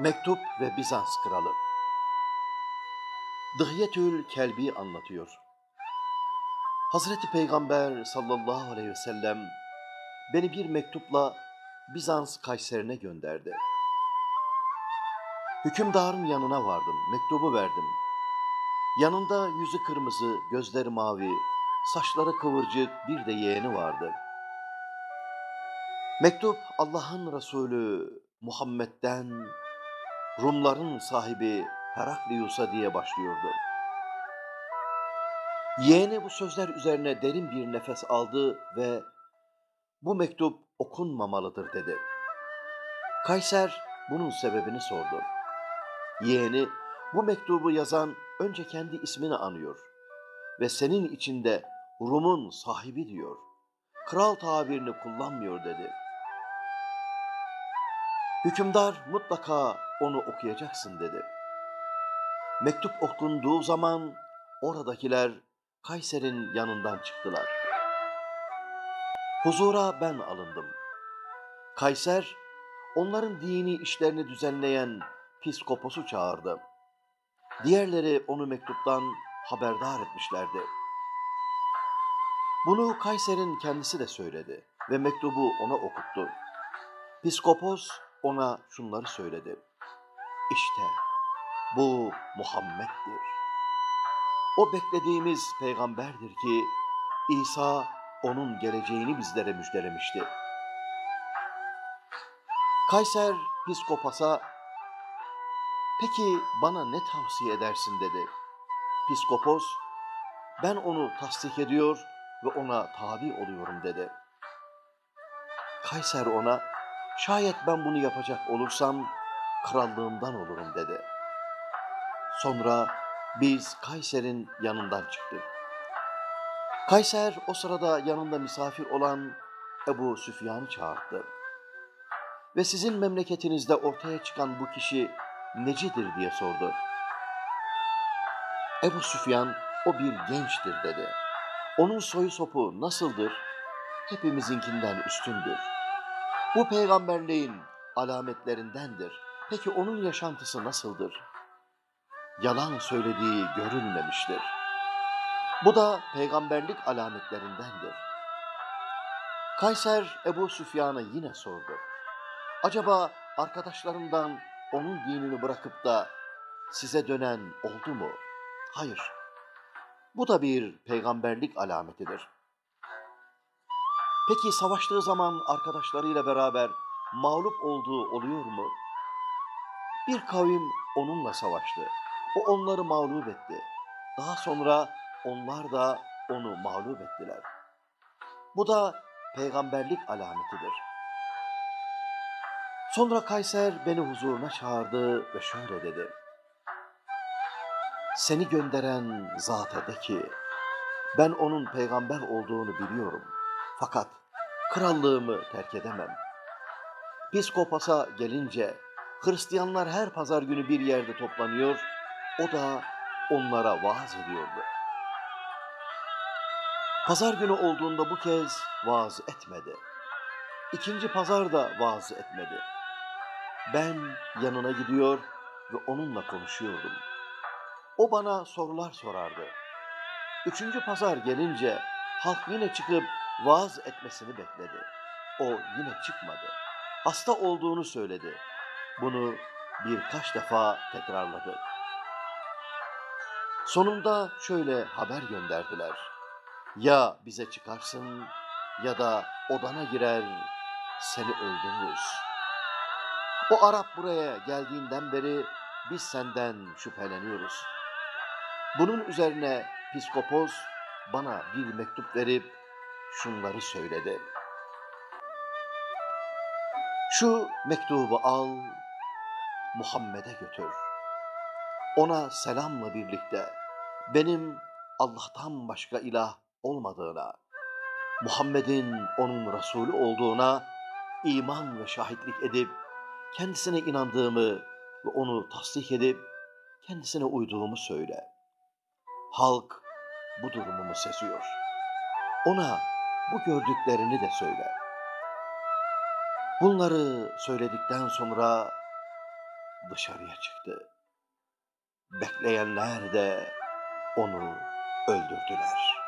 Mektup ve Bizans Kralı Dıhyetül Kelbi anlatıyor. Hazreti Peygamber sallallahu aleyhi ve sellem beni bir mektupla Bizans Kayseri'ne gönderdi. Hükümdarın yanına vardım, mektubu verdim. Yanında yüzü kırmızı, gözleri mavi, saçları kıvırcık bir de yeğeni vardı. Mektup Allah'ın Resulü Muhammed'den Rumların sahibi Heraklius'a diye başlıyordu. Yeğeni bu sözler üzerine derin bir nefes aldı ve bu mektup okunmamalıdır dedi. Kayser bunun sebebini sordu. Yeğeni bu mektubu yazan önce kendi ismini anıyor ve senin içinde Rum'un sahibi diyor. Kral tabirini kullanmıyor dedi. Hükümdar mutlaka onu okuyacaksın dedi. Mektup okunduğu zaman oradakiler Kayser'in yanından çıktılar. Huzura ben alındım. Kayser, onların dini işlerini düzenleyen piskoposu çağırdı. Diğerleri onu mektuptan haberdar etmişlerdi. Bunu Kayser'in kendisi de söyledi ve mektubu ona okuttu. Piskopos ona şunları söyledi. İşte bu Muhammed'dir. O beklediğimiz peygamberdir ki İsa onun geleceğini bizlere müjdelemişti. Kayser Piskopas'a peki bana ne tavsiye edersin dedi. Piskopos ben onu tasdik ediyor ve ona tabi oluyorum dedi. Kayser ona şayet ben bunu yapacak olursam krallığımdan olurum dedi. Sonra biz Kayser'in yanından çıktık. Kayser o sırada yanında misafir olan Ebu Süfyan'ı çağırdı. Ve sizin memleketinizde ortaya çıkan bu kişi necidir diye sordu. Ebu Süfyan o bir gençtir dedi. Onun soyu sopu nasıldır? Hepimizinkinden üstündür. Bu peygamberliğin alametlerindendir. Peki onun yaşantısı nasıldır? Yalan söylediği görülmemiştir. Bu da peygamberlik alametlerindendir. Kayser Ebu Süfyan'a yine sordu. Acaba arkadaşlarından onun dinini bırakıp da size dönen oldu mu? Hayır. Bu da bir peygamberlik alametidir. Peki savaştığı zaman arkadaşlarıyla beraber mağlup olduğu oluyor mu? Bir kavim onunla savaştı. O onları mağlup etti. Daha sonra onlar da onu mağlup ettiler. Bu da peygamberlik alametidir. Sonra Kayser beni huzuruna çağırdı ve şöyle dedi. Seni gönderen zata de ki, ben onun peygamber olduğunu biliyorum. Fakat krallığımı terk edemem. Piskopas'a gelince Hristiyanlar her pazar günü bir yerde toplanıyor, o da onlara vaaz ediyordu. Pazar günü olduğunda bu kez vaaz etmedi. İkinci pazar da vaaz etmedi. Ben yanına gidiyor ve onunla konuşuyordum. O bana sorular sorardı. Üçüncü pazar gelince halk yine çıkıp vaaz etmesini bekledi. O yine çıkmadı. Hasta olduğunu söyledi. Bunu birkaç defa tekrarladı. Sonunda şöyle haber gönderdiler. Ya bize çıkarsın ya da odana girer seni öldürürüz. O Arap buraya geldiğinden beri biz senden şüpheleniyoruz. Bunun üzerine Piskopos bana bir mektup verip şunları söyledi. Şu mektubu al, Muhammed'e götür. Ona selamla birlikte benim Allah'tan başka ilah olmadığına, Muhammed'in onun Resulü olduğuna iman ve şahitlik edip kendisine inandığımı ve onu tasdik edip kendisine uyduğumu söyle. Halk bu durumumu seziyor. Ona bu gördüklerini de söyle. Bunları söyledikten sonra dışarıya çıktı. Bekleyenler de onu öldürdüler.